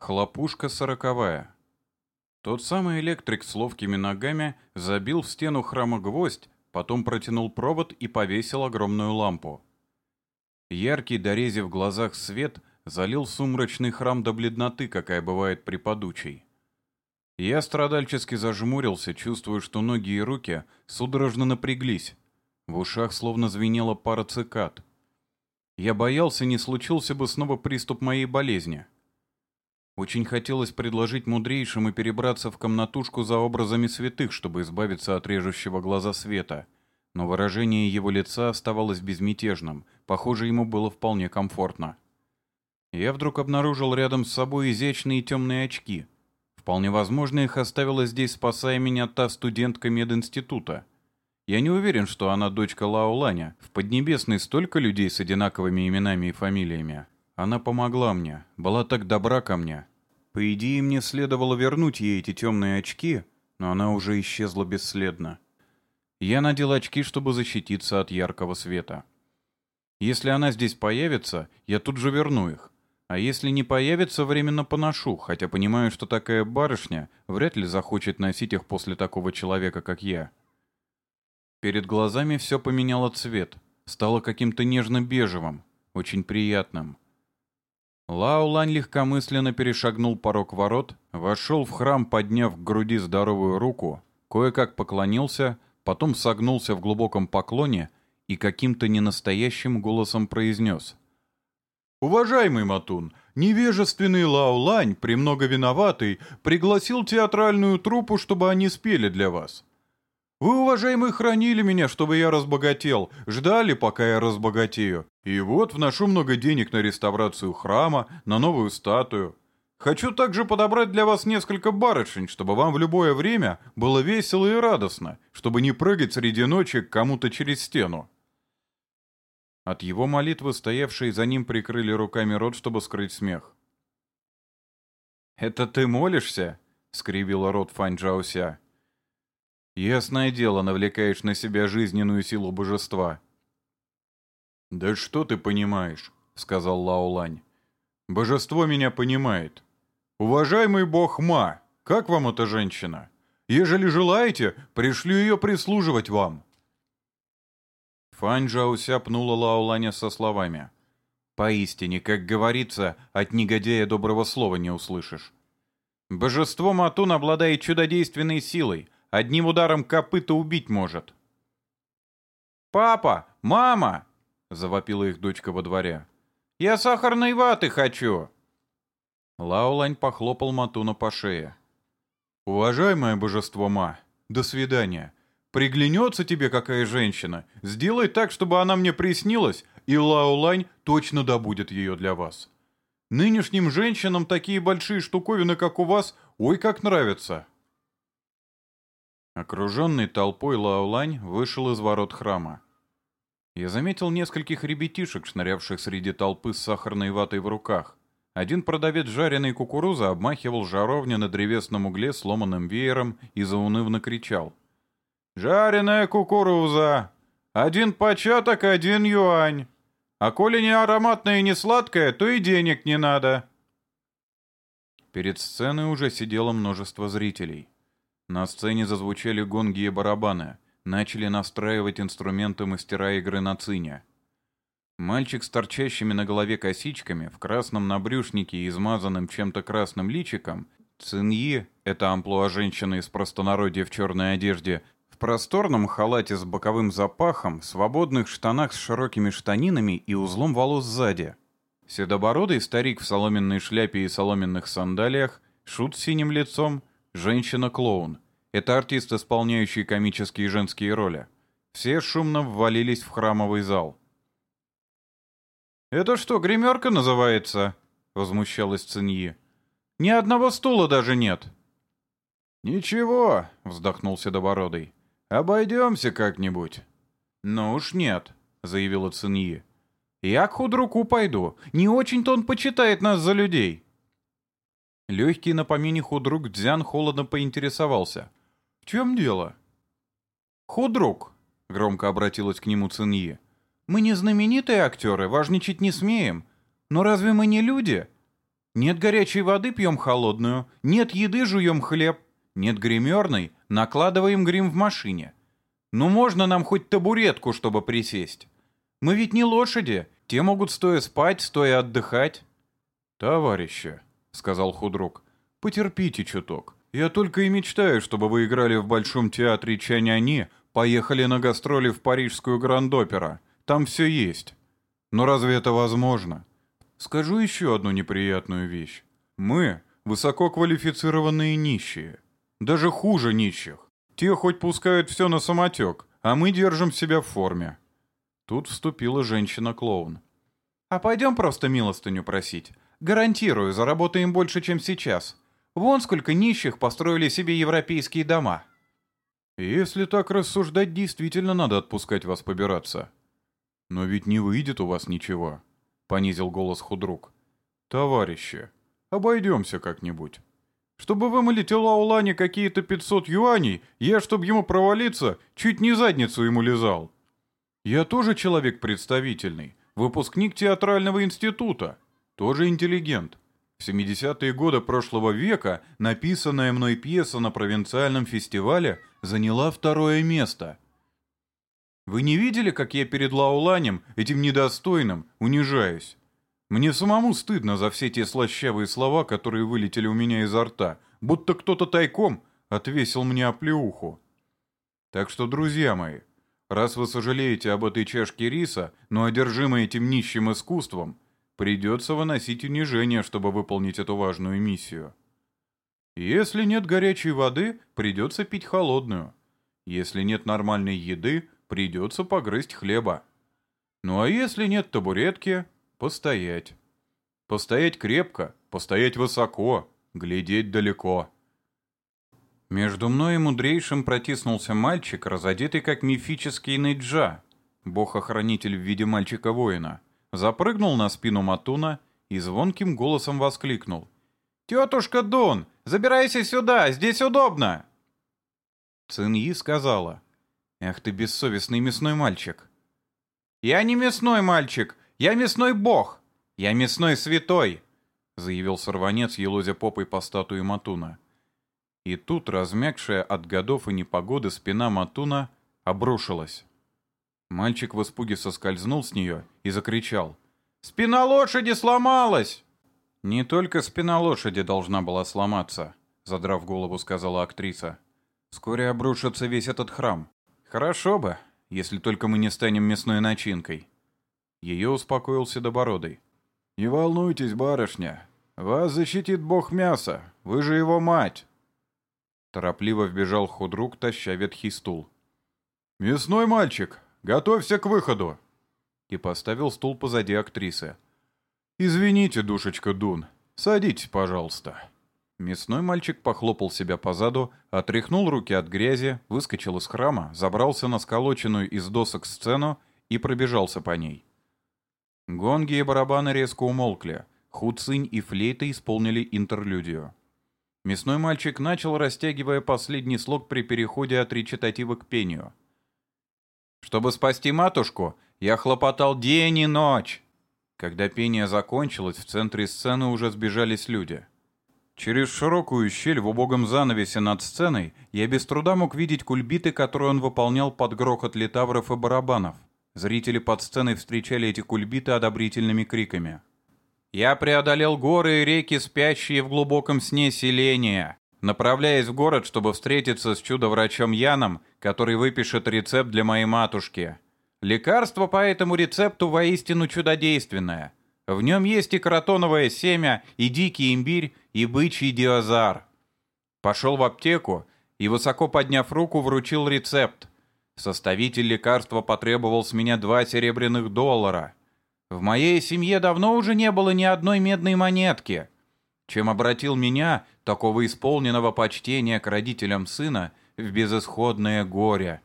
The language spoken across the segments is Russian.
Хлопушка сороковая. Тот самый электрик с ловкими ногами забил в стену храма гвоздь, потом протянул провод и повесил огромную лампу. Яркий, дорезив в глазах свет, залил сумрачный храм до бледноты, какая бывает при подучей. Я страдальчески зажмурился, чувствуя, что ноги и руки судорожно напряглись. В ушах словно звенела пара цикад. Я боялся, не случился бы снова приступ моей болезни. Очень хотелось предложить мудрейшим и перебраться в комнатушку за образами святых, чтобы избавиться от режущего глаза света. Но выражение его лица оставалось безмятежным. Похоже, ему было вполне комфортно. Я вдруг обнаружил рядом с собой изящные темные очки. Вполне возможно, их оставила здесь, спасая меня та студентка мединститута. Я не уверен, что она дочка Лао Ланя. В Поднебесной столько людей с одинаковыми именами и фамилиями. Она помогла мне, была так добра ко мне. По идее, мне следовало вернуть ей эти темные очки, но она уже исчезла бесследно. Я надел очки, чтобы защититься от яркого света. Если она здесь появится, я тут же верну их. А если не появится, временно поношу, хотя понимаю, что такая барышня вряд ли захочет носить их после такого человека, как я. Перед глазами все поменяло цвет, стало каким-то нежно-бежевым, очень приятным. Лао Лань легкомысленно перешагнул порог ворот, вошел в храм, подняв к груди здоровую руку, кое-как поклонился, потом согнулся в глубоком поклоне и каким-то ненастоящим голосом произнес. «Уважаемый Матун, невежественный Лао Лань, премного виноватый, пригласил театральную труппу, чтобы они спели для вас. Вы, уважаемые, хранили меня, чтобы я разбогател, ждали, пока я разбогатею. И вот вношу много денег на реставрацию храма, на новую статую. Хочу также подобрать для вас несколько барышень, чтобы вам в любое время было весело и радостно, чтобы не прыгать среди ночи к кому-то через стену. От его молитвы стоявшие за ним прикрыли руками рот, чтобы скрыть смех. «Это ты молишься?» — скривила рот Фань Джауся. Ясное дело, навлекаешь на себя жизненную силу божества. «Да что ты понимаешь?» — сказал Лао Лань. «Божество меня понимает. Уважаемый бог Ма, как вам эта женщина? Ежели желаете, пришлю ее прислуживать вам». Фань Джауся пнула Лао Ланя со словами. «Поистине, как говорится, от негодяя доброго слова не услышишь. Божество Матун обладает чудодейственной силой — Одним ударом копыта убить может. «Папа! Мама!» — завопила их дочка во дворе. «Я сахарной ваты хочу!» Лаулань похлопал Матуна по шее. «Уважаемое божество Ма, до свидания. Приглянется тебе какая женщина, сделай так, чтобы она мне приснилась, и Лаулань точно добудет ее для вас. Нынешним женщинам такие большие штуковины, как у вас, ой как нравятся». Окруженный толпой Лаолань вышел из ворот храма. Я заметил нескольких ребятишек, шнырявших среди толпы с сахарной ватой в руках. Один продавец жареной кукурузы обмахивал жаровню на древесном угле сломанным веером и заунывно кричал. «Жареная кукуруза! Один початок, один юань! А коли не ароматная и не сладкая, то и денег не надо!» Перед сценой уже сидело множество зрителей. На сцене зазвучали гонги и барабаны. Начали настраивать инструменты мастера игры на цине. Мальчик с торчащими на голове косичками, в красном набрюшнике и измазанным чем-то красным личиком, Циньи, это амплуа женщины из простонародья в черной одежде, в просторном халате с боковым запахом, свободных штанах с широкими штанинами и узлом волос сзади. Седобородый старик в соломенной шляпе и соломенных сандалиях, шут с синим лицом, Женщина-клоун. Это артист, исполняющий комические женские роли. Все шумно ввалились в храмовый зал. «Это что, гримерка называется?» — возмущалась Циньи. «Ни одного стула даже нет». «Ничего», — вздохнул Седобородый. «Обойдемся как-нибудь». «Ну уж нет», — заявила Циньи. «Я к худруку пойду. Не очень-то он почитает нас за людей». Легкий на помине худрук Дзян холодно поинтересовался. «В чем дело?» «Худрук», — громко обратилась к нему Циньи, — «мы не знаменитые актеры, важничать не смеем. Но разве мы не люди? Нет горячей воды, пьем холодную. Нет еды, жуем хлеб. Нет гримерной, накладываем грим в машине. Ну можно нам хоть табуретку, чтобы присесть? Мы ведь не лошади, те могут стоя спать, стоя отдыхать. Товарищи, — сказал худрук, — потерпите чуток. Я только и мечтаю, чтобы вы играли в Большом театре Чаняни, поехали на гастроли в парижскую Гранд-Опера. Там все есть. Но разве это возможно? Скажу еще одну неприятную вещь. Мы — высококвалифицированные нищие. Даже хуже нищих. Те хоть пускают все на самотек, а мы держим себя в форме. Тут вступила женщина-клоун. «А пойдем просто милостыню просить. Гарантирую, заработаем больше, чем сейчас. Вон сколько нищих построили себе европейские дома». «Если так рассуждать, действительно надо отпускать вас побираться. Но ведь не выйдет у вас ничего», — понизил голос худрук. «Товарищи, обойдемся как-нибудь». Чтобы вымолить у Лаулане какие-то 500 юаней, я, чтобы ему провалиться, чуть не задницу ему лизал. Я тоже человек представительный, выпускник театрального института, тоже интеллигент. В 70-е годы прошлого века написанная мной пьеса на провинциальном фестивале заняла второе место. Вы не видели, как я перед Лауланем, этим недостойным, унижаюсь? Мне самому стыдно за все те слащавые слова, которые вылетели у меня изо рта, будто кто-то тайком отвесил мне оплеуху. Так что, друзья мои, раз вы сожалеете об этой чашке риса, но одержимы этим нищим искусством, придется выносить унижение, чтобы выполнить эту важную миссию. Если нет горячей воды, придется пить холодную. Если нет нормальной еды, придется погрызть хлеба. Ну а если нет табуретки, Постоять. Постоять крепко, постоять высоко, глядеть далеко. Между мной и мудрейшим протиснулся мальчик, разодетый как мифический Нейджа, бог-охранитель в виде мальчика-воина, запрыгнул на спину Матуна и звонким голосом воскликнул. «Тетушка Дун, забирайся сюда, здесь удобно!» Циньи сказала. «Эх ты бессовестный мясной мальчик!» «Я не мясной мальчик, «Я мясной бог! Я мясной святой!» — заявил сорванец, елозя попой по статуе Матуна. И тут, размягшая от годов и непогоды спина Матуна обрушилась. Мальчик в испуге соскользнул с нее и закричал. «Спина лошади сломалась!» «Не только спина лошади должна была сломаться», — задрав голову, сказала актриса. «Вскоре обрушится весь этот храм. Хорошо бы, если только мы не станем мясной начинкой». Ее успокоил Седобородый. «Не волнуйтесь, барышня. Вас защитит бог мяса. Вы же его мать!» Торопливо вбежал худрук, таща ветхий стул. «Мясной мальчик, готовься к выходу!» И поставил стул позади актрисы. «Извините, душечка Дун, садитесь, пожалуйста». Мясной мальчик похлопал себя по заду, отряхнул руки от грязи, выскочил из храма, забрался на сколоченную из досок сцену и пробежался по ней. Гонги и барабаны резко умолкли. Хуцинь и флейта исполнили интерлюдию. Мясной мальчик начал, растягивая последний слог при переходе от речитатива к пению. «Чтобы спасти матушку, я хлопотал день и ночь!» Когда пение закончилось, в центре сцены уже сбежались люди. Через широкую щель в убогом занавесе над сценой я без труда мог видеть кульбиты, которые он выполнял под грохот литавров и барабанов. Зрители под сценой встречали эти кульбиты одобрительными криками. «Я преодолел горы и реки, спящие в глубоком сне селения, направляясь в город, чтобы встретиться с чудо-врачом Яном, который выпишет рецепт для моей матушки. Лекарство по этому рецепту воистину чудодейственное. В нем есть и кротоновое семя, и дикий имбирь, и бычий диазар. Пошел в аптеку и, высоко подняв руку, вручил рецепт. Составитель лекарства потребовал с меня два серебряных доллара. В моей семье давно уже не было ни одной медной монетки. Чем обратил меня, такого исполненного почтения к родителям сына, в безысходное горе.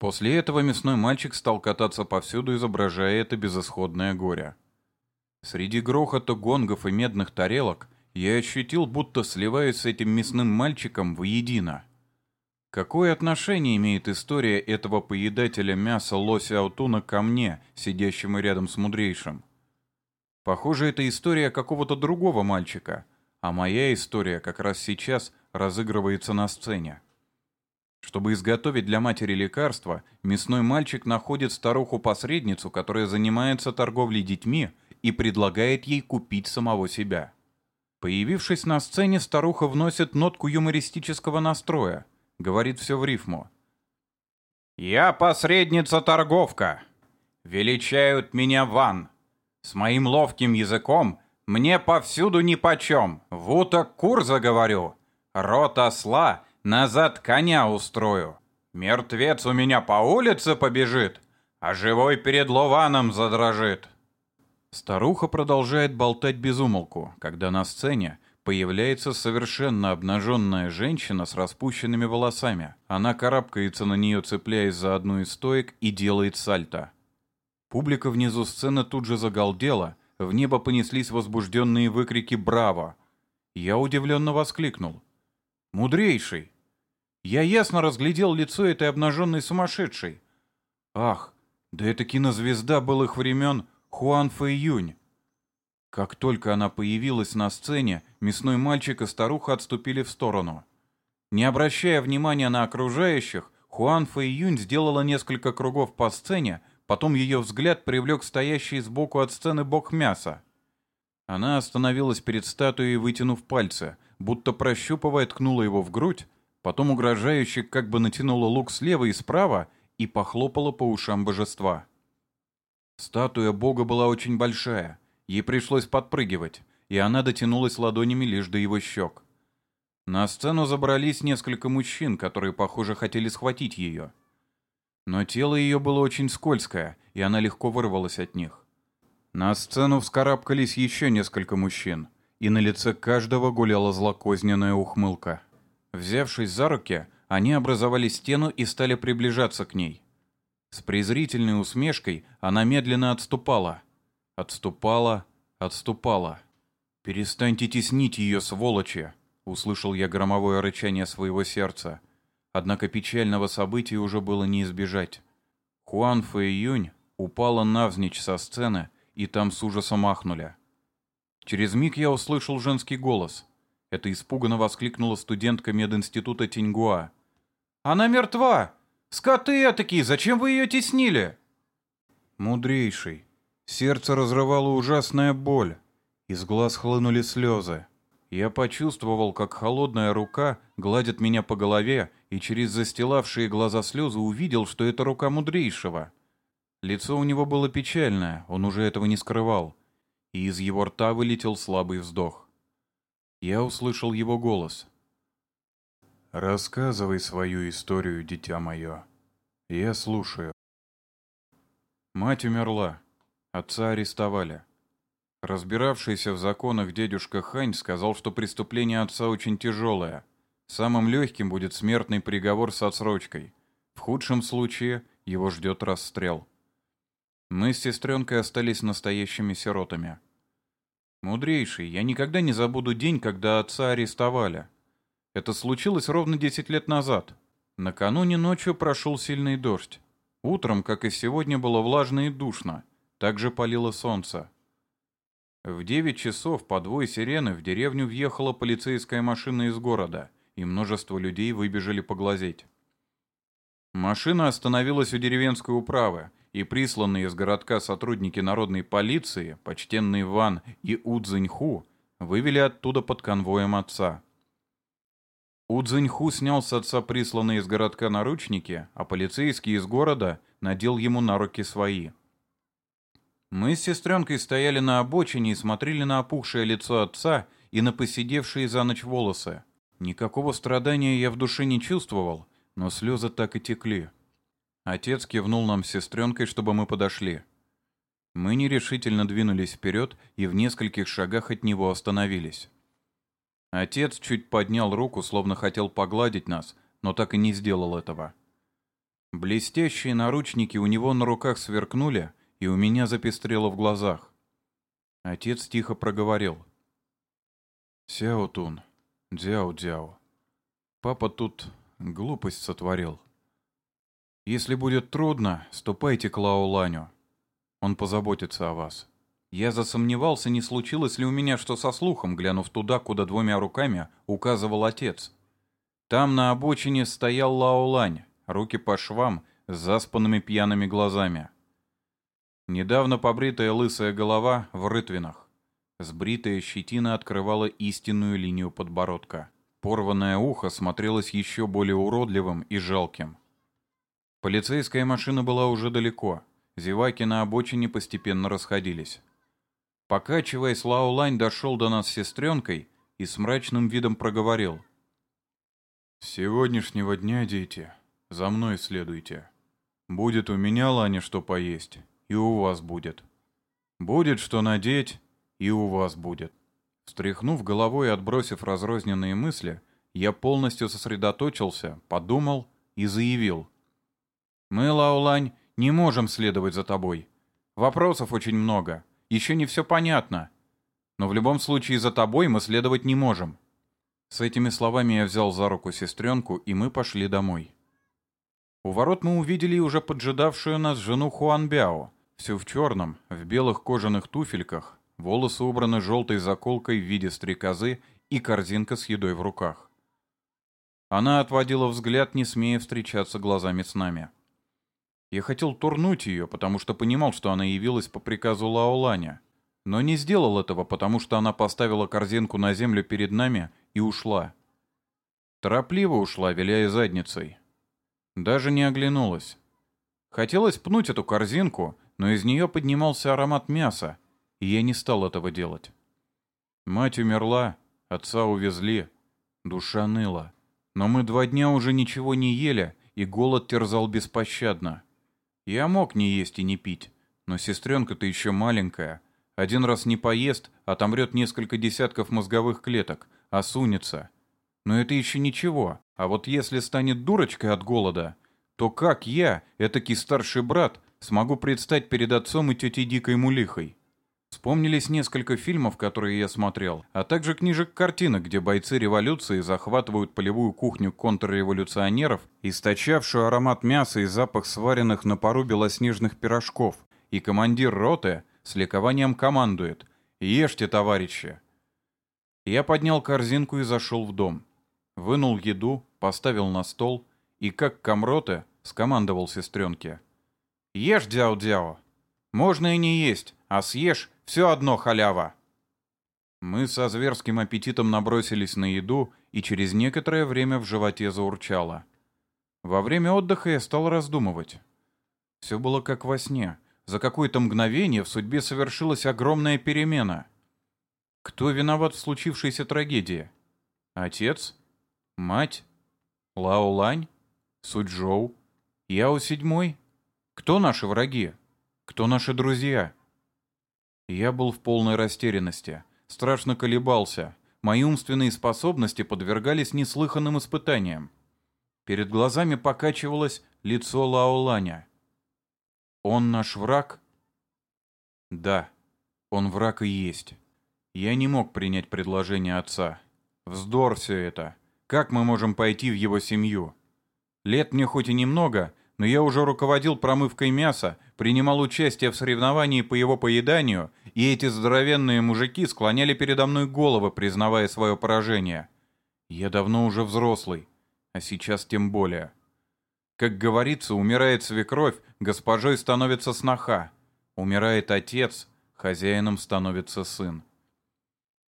После этого мясной мальчик стал кататься повсюду, изображая это безысходное горе. Среди грохота гонгов и медных тарелок я ощутил, будто сливаюсь с этим мясным мальчиком воедино. Какое отношение имеет история этого поедателя мяса лося Аутуна ко мне, сидящему рядом с мудрейшим? Похоже, это история какого-то другого мальчика, а моя история как раз сейчас разыгрывается на сцене. Чтобы изготовить для матери лекарства, мясной мальчик находит старуху-посредницу, которая занимается торговлей детьми и предлагает ей купить самого себя. Появившись на сцене, старуха вносит нотку юмористического настроя, говорит все в рифму. «Я посредница-торговка. Величают меня ван. С моим ловким языком мне повсюду нипочем. В уток кур заговорю. Рот осла Назад коня устрою. Мертвец у меня по улице побежит, а живой перед Лованом задрожит. Старуха продолжает болтать без умолку, когда на сцене появляется совершенно обнаженная женщина с распущенными волосами. Она карабкается на нее, цепляясь за одну из стоек, и делает сальто. Публика внизу сцены тут же загалдела, в небо понеслись возбужденные выкрики «Браво!». Я удивленно воскликнул. «Мудрейший! Я ясно разглядел лицо этой обнаженной сумасшедшей. Ах, да это кинозвезда былых времен Хуан Фэйюнь. Как только она появилась на сцене, мясной мальчик и старуха отступили в сторону. Не обращая внимания на окружающих, Хуан Фэйюнь сделала несколько кругов по сцене, потом ее взгляд привлек стоящий сбоку от сцены бок мяса. Она остановилась перед статуей, вытянув пальцы, будто прощупывая, ткнула его в грудь, Потом угрожающе как бы натянула лук слева и справа и похлопала по ушам божества. Статуя бога была очень большая, ей пришлось подпрыгивать, и она дотянулась ладонями лишь до его щек. На сцену забрались несколько мужчин, которые, похоже, хотели схватить ее. Но тело ее было очень скользкое, и она легко вырвалась от них. На сцену вскарабкались еще несколько мужчин, и на лице каждого гуляла злокозненная ухмылка. Взявшись за руки, они образовали стену и стали приближаться к ней. С презрительной усмешкой она медленно отступала. Отступала, отступала. «Перестаньте теснить ее, сволочи!» — услышал я громовое рычание своего сердца. Однако печального события уже было не избежать. Хуан Фэйюнь упала навзничь со сцены, и там с ужасом ахнули. Через миг я услышал женский голос — это испуганно воскликнула студентка мединститута Тиньгуа. «Она мертва! Скоты такие, зачем вы ее теснили?» Мудрейший. Сердце разрывало ужасная боль. Из глаз хлынули слезы. Я почувствовал, как холодная рука гладит меня по голове, и через застилавшие глаза слезы увидел, что это рука мудрейшего. Лицо у него было печальное, он уже этого не скрывал, и из его рта вылетел слабый вздох. Я услышал его голос. «Рассказывай свою историю, дитя мое. Я слушаю». Мать умерла. Отца арестовали. Разбиравшийся в законах дедушка Хань сказал, что преступление отца очень тяжелое. Самым легким будет смертный приговор с отсрочкой. В худшем случае его ждет расстрел. Мы с сестренкой остались настоящими сиротами. «Мудрейший, я никогда не забуду день, когда отца арестовали. Это случилось ровно 10 лет назад. Накануне ночью прошел сильный дождь. Утром, как и сегодня, было влажно и душно. Также палило солнце. В 9 часов по двое сирены в деревню въехала полицейская машина из города, и множество людей выбежали поглазеть. Машина остановилась у деревенской управы, и присланные из городка сотрудники народной полиции, почтенный Ван и Удзиньху, вывели оттуда под конвоем отца. Удзиньху снял с отца присланные из городка наручники, а полицейский из города надел ему на руки свои. Мы с сестренкой стояли на обочине и смотрели на опухшее лицо отца и на посидевшие за ночь волосы. Никакого страдания я в душе не чувствовал, но слезы так и текли. Отец кивнул нам с сестренкой, чтобы мы подошли. Мы нерешительно двинулись вперед и в нескольких шагах от него остановились. Отец чуть поднял руку, словно хотел погладить нас, но так и не сделал этого. Блестящие наручники у него на руках сверкнули, и у меня запестрело в глазах. Отец тихо проговорил. «Сяотун, дзяо-дзяо, папа тут глупость сотворил. Если будет трудно, ступайте к Лаоланю. Он позаботится о вас. Я засомневался, не случилось ли у меня что со слухом, глянув туда, куда двумя руками указывал отец. Там на обочине стоял Лаолань, руки по швам, с заспанными пьяными глазами. Недавно побритая лысая голова в рытвинах. Сбритая щетина открывала истинную линию подбородка. Порванное ухо смотрелось еще более уродливым и жалким. Полицейская машина была уже далеко. Зеваки на обочине постепенно расходились. Покачиваясь, Лаолань дошел до нас с сестренкой и с мрачным видом проговорил. «С сегодняшнего дня, дети, за мной следуйте. Будет у меня, Ланя, что поесть, и у вас будет. Будет что надеть, и у вас будет». Встряхнув головой и отбросив разрозненные мысли, я полностью сосредоточился, подумал и заявил. «Мы, Лаулань, не можем следовать за тобой. Вопросов очень много. Еще не все понятно. Но в любом случае за тобой мы следовать не можем». С этими словами я взял за руку сестренку, и мы пошли домой. У ворот мы увидели уже поджидавшую нас жену Хуанбяо, всю в черном, в белых кожаных туфельках, волосы убраны желтой заколкой в виде стрекозы и корзинка с едой в руках. Она отводила взгляд, не смея встречаться глазами с нами. Я хотел турнуть ее, потому что понимал, что она явилась по приказу Лаоланя, но не сделал этого, потому что она поставила корзинку на землю перед нами и ушла. Торопливо ушла, виляя задницей. Даже не оглянулась. Хотелось пнуть эту корзинку, но из нее поднимался аромат мяса, и я не стал этого делать. Мать умерла, отца увезли, душа ныла. Но мы два дня уже ничего не ели, и голод терзал беспощадно. Я мог не есть и не пить, но сестренка-то еще маленькая. Один раз не поест, отомрет несколько десятков мозговых клеток, осунется. Но это еще ничего, а вот если станет дурочкой от голода, то как я, этакий старший брат, смогу предстать перед отцом и тетей Дикой Мулихой? Вспомнились несколько фильмов, которые я смотрел, а также книжек-картинок, где бойцы революции захватывают полевую кухню контрреволюционеров, источавшую аромат мяса и запах сваренных на пару белоснежных пирожков, и командир роты с ликованием командует «Ешьте, товарищи!». Я поднял корзинку и зашел в дом. Вынул еду, поставил на стол и, как комроте, скомандовал сестренке. «Ешь, дяо-дяо! Можно и не есть, а съешь все одно халява!» Мы со зверским аппетитом набросились на еду, и через некоторое время в животе заурчало. Во время отдыха я стал раздумывать. Все было как во сне. За какое-то мгновение в судьбе совершилась огромная перемена. Кто виноват в случившейся трагедии? Отец? Мать? Лао Лань? Суджоу? Яо Седьмой? Кто наши враги? Кто наши друзья? Я был в полной растерянности, страшно колебался. Мои умственные способности подвергались неслыханным испытаниям. Перед глазами покачивалось лицо Лаоланя. «Он наш враг?» «Да, он враг и есть. Я не мог принять предложение отца. Вздор все это. Как мы можем пойти в его семью? Лет мне хоть и немного, но я уже руководил промывкой мяса, принимал участие в соревновании по его поеданию, и эти здоровенные мужики склоняли передо мной головы, признавая свое поражение. Я давно уже взрослый, а сейчас тем более. Как говорится, умирает свекровь, госпожой становится сноха. Умирает отец, хозяином становится сын.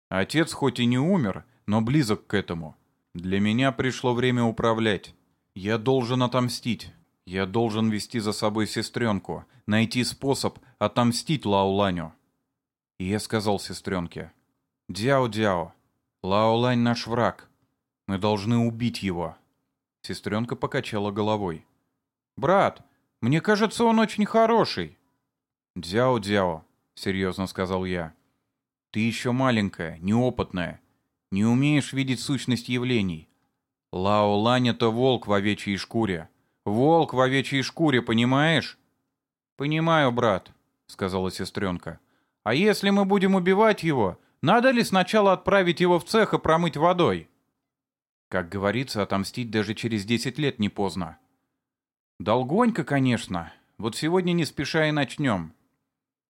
Отец хоть и не умер, но близок к этому. Для меня пришло время управлять. Я должен отомстить. Я должен вести за собой сестренку, найти способ отомстить Лауланю. И я сказал сестренке, «Дяо-дяо, Лаулань наш враг. Мы должны убить его». Сестренка покачала головой. «Брат, мне кажется, он очень хороший». «Дяо-дяо», — серьезно сказал я, — «ты еще маленькая, неопытная, не умеешь видеть сущность явлений. Лао-лань — это волк в овечьей шкуре. Волк в овечьей шкуре, понимаешь?» «Понимаю, брат», — сказала сестренка. «А если мы будем убивать его, надо ли сначала отправить его в цех и промыть водой?» Как говорится, отомстить даже через десять лет не поздно. «Долгонько, конечно. Вот сегодня не спеша и начнем».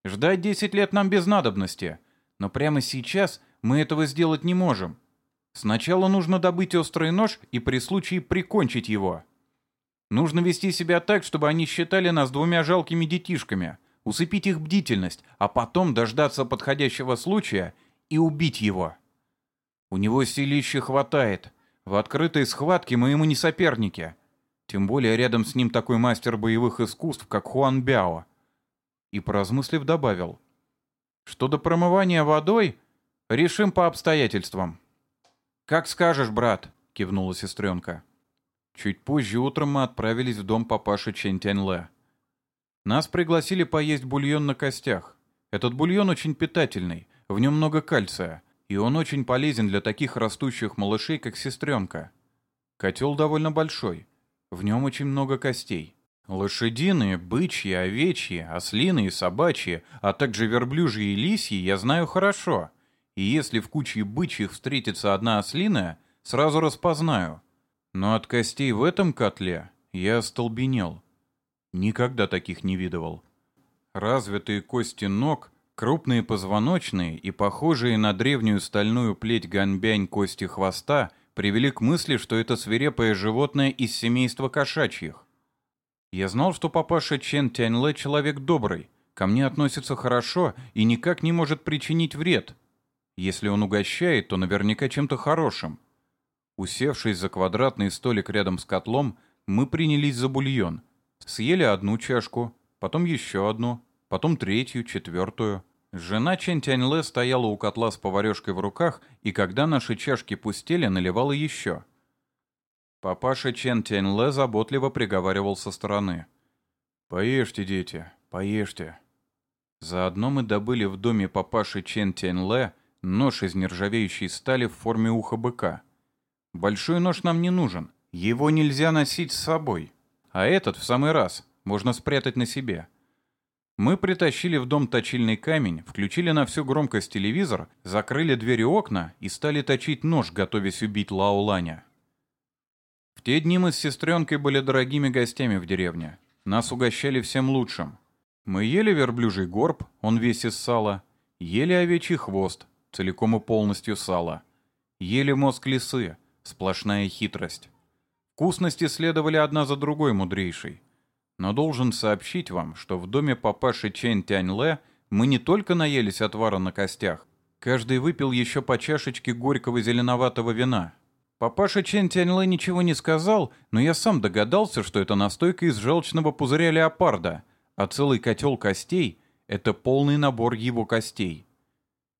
Ждать 10 лет нам без надобности, но прямо сейчас мы этого сделать не можем. Сначала нужно добыть острый нож и при случае прикончить его. Нужно вести себя так, чтобы они считали нас двумя жалкими детишками, усыпить их бдительность, а потом дождаться подходящего случая и убить его. У него силища хватает. В открытой схватке мы ему не соперники. Тем более рядом с ним такой мастер боевых искусств, как Хуан Бяо. И, поразмыслив, добавил. Что до промывания водой, решим по обстоятельствам. «Как скажешь, брат», — кивнула сестренка. Чуть позже утром мы отправились в дом папаши Чен Тяньле. Нас пригласили поесть бульон на костях. Этот бульон очень питательный, в нем много кальция, и он очень полезен для таких растущих малышей, как сестренка. Котел довольно большой, в нем очень много костей. Лошадиные, бычьи, овечьи, ослиные, собачьи, а также верблюжьи и лисьи я знаю хорошо. И если в куче бычьих встретится одна ослиная, сразу распознаю. Но от костей в этом котле я остолбенел. Никогда таких не видывал. Развитые кости ног, крупные позвоночные и похожие на древнюю стальную плеть ганбянь кости хвоста привели к мысли, что это свирепое животное из семейства кошачьих. Я знал, что папаша Чен Тяньле человек добрый, ко мне относится хорошо и никак не может причинить вред. Если он угощает, то наверняка чем-то хорошим. Усевшись за квадратный столик рядом с котлом, мы принялись за бульон. Съели одну чашку, потом еще одну, потом третью, четвертую. Жена Чен Тяньле стояла у котла с поварешкой в руках, и когда наши чашки пустели, наливала еще. Папаша Чен Тяньле заботливо приговаривал со стороны. «Поешьте, дети, поешьте». Заодно мы добыли в доме папаши Чен Тяньле нож из нержавеющей стали в форме уха быка — Большой нож нам не нужен. Его нельзя носить с собой. А этот в самый раз. Можно спрятать на себе. Мы притащили в дом точильный камень, включили на всю громкость телевизор, закрыли двери окна и стали точить нож, готовясь убить Лао Ланя. В те дни мы с сестренкой были дорогими гостями в деревне. Нас угощали всем лучшим. Мы ели верблюжий горб, он весь из сала, ели овечий хвост, целиком и полностью сало, ели мозг лисы, Сплошная хитрость. Вкусности следовали одна за другой мудрейшей. Но должен сообщить вам, что в доме папаши Чен Тянь Ле мы не только наелись отвара на костях, каждый выпил еще по чашечке горького зеленоватого вина. Папаша Чен Тянь Ле ничего не сказал, но я сам догадался, что это настойка из желчного пузыря леопарда, а целый котел костей — это полный набор его костей.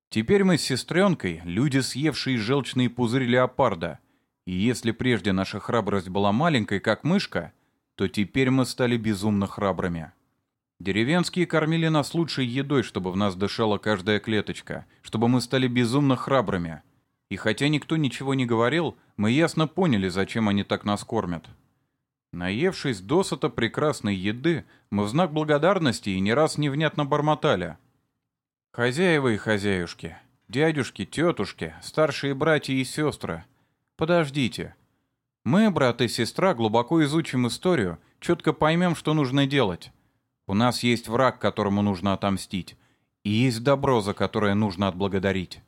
Теперь мы с сестренкой — люди, съевшие желчный пузырь леопарда — и если прежде наша храбрость была маленькой, как мышка, то теперь мы стали безумно храбрыми. Деревенские кормили нас лучшей едой, чтобы в нас дышала каждая клеточка, чтобы мы стали безумно храбрыми. И хотя никто ничего не говорил, мы ясно поняли, зачем они так нас кормят. Наевшись досыта прекрасной еды, мы в знак благодарности и не раз невнятно бормотали. Хозяева и хозяюшки, дядюшки, тетушки, старшие братья и сестры — Подождите. Мы, брат и сестра, глубоко изучим историю, четко поймем, что нужно делать. У нас есть враг, которому нужно отомстить, и есть добро, за которое нужно отблагодарить.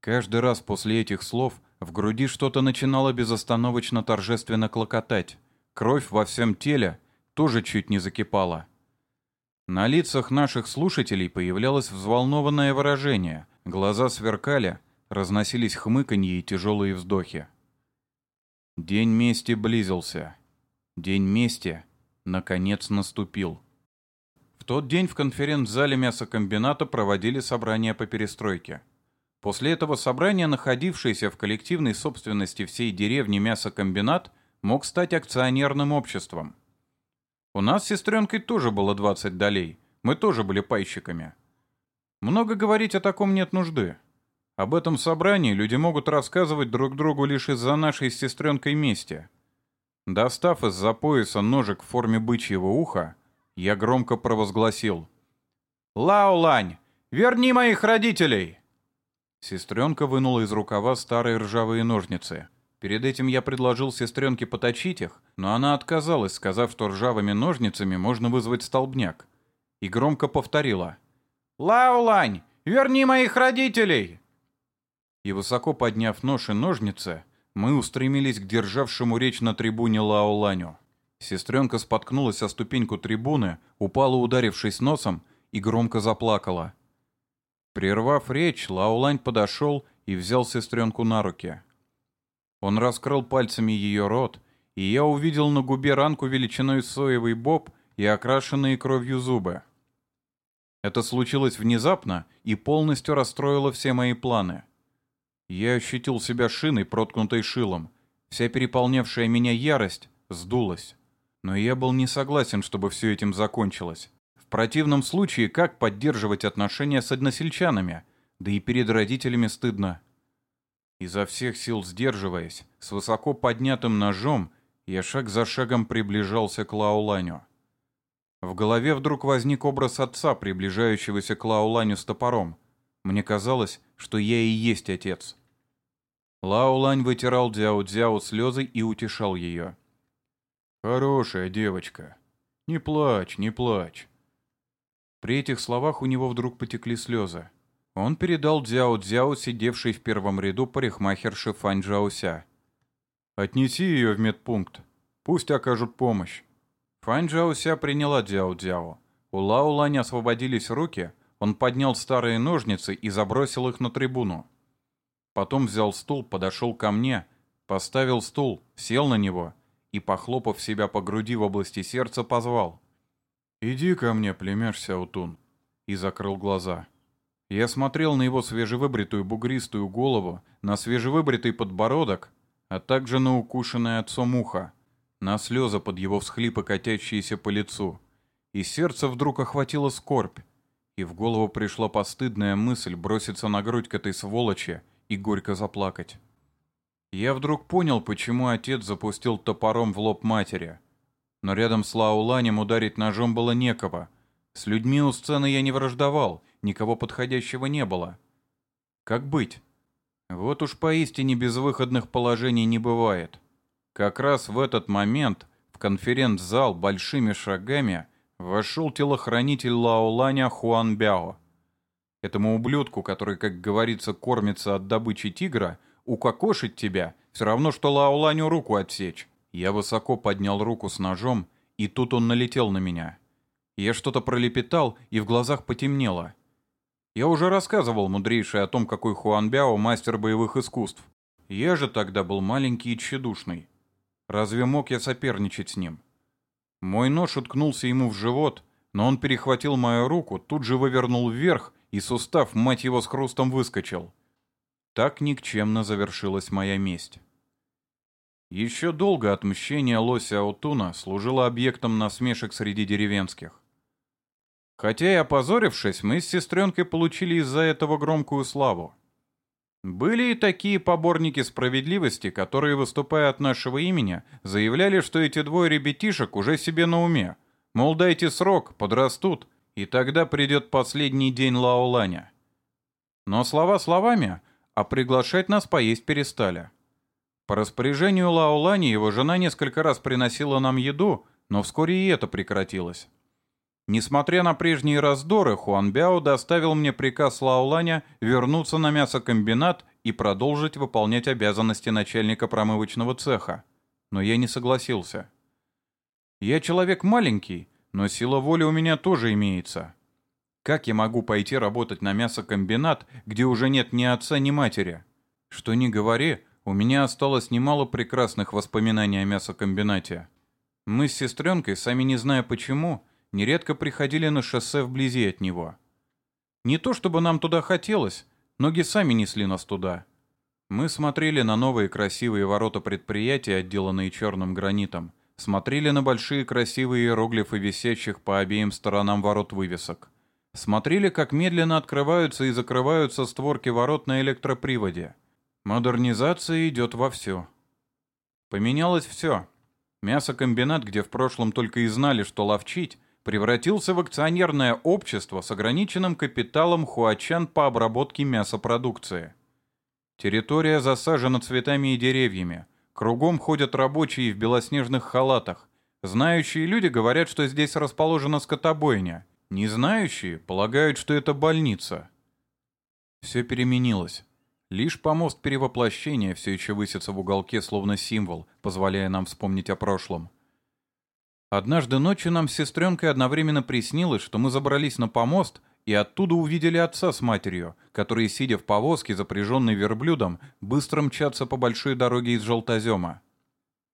Каждый раз после этих слов в груди что-то начинало безостановочно торжественно клокотать. Кровь во всем теле тоже чуть не закипала. На лицах наших слушателей появлялось взволнованное выражение, глаза сверкали, разносились хмыканье и тяжелые вздохи. День мести близился. День мести, наконец, наступил. В тот день в конференц-зале мясокомбината проводили собрание по перестройке. После этого собрания, находившийся в коллективной собственности всей деревни мясокомбинат, мог стать акционерным обществом. У нас с сестренкой тоже было 20 долей, мы тоже были пайщиками. Много говорить о таком нет нужды. Об этом собрании люди могут рассказывать друг другу лишь из-за нашей с сестренкой мести. Достав из-за пояса ножик в форме бычьего уха, я громко провозгласил. «Лао-лань, верни моих родителей!» Сестренка вынула из рукава старые ржавые ножницы. Перед этим я предложил сестренке поточить их, но она отказалась, сказав, что ржавыми ножницами можно вызвать столбняк. И громко повторила. «Лаулань, верни моих родителей!» И высоко подняв нож и ножницы, мы устремились к державшему речь на трибуне Лаоланю. Сестренка споткнулась о ступеньку трибуны, упала, ударившись носом, и громко заплакала. Прервав речь, Лаолань подошел и взял сестренку на руки. Он раскрыл пальцами ее рот, и я увидел на губе ранку величиной соевый боб и окрашенные кровью зубы. Это случилось внезапно и полностью расстроило все мои планы. Я ощутил себя шиной, проткнутой шилом. Вся переполнявшая меня ярость сдулась. Но я был не согласен, чтобы все этим закончилось. В противном случае, как поддерживать отношения с односельчанами? Да и перед родителями стыдно. Изо всех сил сдерживаясь, с высоко поднятым ножом, я шаг за шагом приближался к Лауланю. В голове вдруг возник образ отца, приближающегося к Лауланю с топором. Мне казалось, что я и есть отец. Лаулань вытирал Дзяо-Дзяо слезы и утешал ее. «Хорошая девочка. Не плачь, не плачь». При этих словах у него вдруг потекли слезы. Он передал Дзяо-Дзяо, сидевший в первом ряду парикмахерши Фань Джаося. «Отнеси ее в медпункт. Пусть окажут помощь». Фань Джаося приняла Дзяо-Дзяо. У Лао освободились руки, он поднял старые ножницы и забросил их на трибуну. Потом взял стул, подошел ко мне, поставил стул, сел на него и, похлопав себя по груди в области сердца, позвал. «Иди ко мне, племяш Сяутун», и закрыл глаза. Я смотрел на его свежевыбритую бугристую голову, на свежевыбритый подбородок, а также на укушенное отцом ухо, на слезы под его всхлипы, катящиеся по лицу. И сердце вдруг охватило скорбь, и в голову пришла постыдная мысль броситься на грудь к этой сволочи и горько заплакать. Я вдруг понял, почему отец запустил топором в лоб матери. Но рядом с Лауланем ударить ножом было некого. С людьми у сцены я не враждовал, никого подходящего не было. Как быть? Вот уж поистине безвыходных положений не бывает. Как раз в этот момент в конференц-зал большими шагами вошел телохранитель Лаоланя Хуан Бяо. Этому ублюдку, который, как говорится, кормится от добычи тигра, укокошить тебя все равно, что Лаоланю руку отсечь. Я высоко поднял руку с ножом, и тут он налетел на меня. Я что-то пролепетал, и в глазах потемнело. Я уже рассказывал мудрейший о том, какой Хуанбяо мастер боевых искусств. Я же тогда был маленький и тщедушный. Разве мог я соперничать с ним? Мой нож уткнулся ему в живот, но он перехватил мою руку, тут же вывернул вверх, и сустав, мать его, с хрустом выскочил. Так никчемно завершилась моя месть. Еще долго отмщение лося Аутуна служило объектом насмешек среди деревенских. Хотя и опозорившись, мы с сестренкой получили из-за этого громкую славу. Были и такие поборники справедливости, которые, выступая от нашего имени, заявляли, что эти двое ребятишек уже себе на уме. Мол, дайте срок, подрастут, и тогда придет последний день Лаоланя. Но слова словами, а приглашать нас поесть перестали. По распоряжению Лаолани его жена несколько раз приносила нам еду, но вскоре и это прекратилось. Несмотря на прежние раздоры, Хуан Бяо доставил мне приказ Лаоланя вернуться на мясокомбинат и продолжить выполнять обязанности начальника промывочного цеха. Но я не согласился. Я человек маленький, но сила воли у меня тоже имеется. Как я могу пойти работать на мясокомбинат, где уже нет ни отца, ни матери? Что ни говори, у меня осталось немало прекрасных воспоминаний о мясокомбинате. Мы с сестренкой, сами не зная почему, нередко приходили на шоссе вблизи от него. Не то чтобы нам туда хотелось, ноги сами несли нас туда. Мы смотрели на новые красивые ворота предприятия, отделанные черным гранитом, смотрели на большие красивые иероглифы, висящих по обеим сторонам ворот вывесок. Смотрели, как медленно открываются и закрываются створки ворот на электроприводе. Модернизация идет вовсю. Поменялось все. Мясокомбинат, где в прошлом только и знали, что ловчить, превратился в акционерное общество с ограниченным капиталом Хуачан по обработке мясопродукции. Территория засажена цветами и деревьями. Кругом ходят рабочие в белоснежных халатах. Знающие люди говорят, что здесь расположена скотобойня. Незнающие полагают, что это больница. Все переменилось. Лишь помост перевоплощения все еще высится в уголке, словно символ, позволяя нам вспомнить о прошлом. Однажды ночью нам с сестренкой одновременно приснилось, что мы забрались на помост и оттуда увидели отца с матерью, которые, сидя в повозке, запряженной верблюдом, быстро мчатся по большой дороге из желтозема.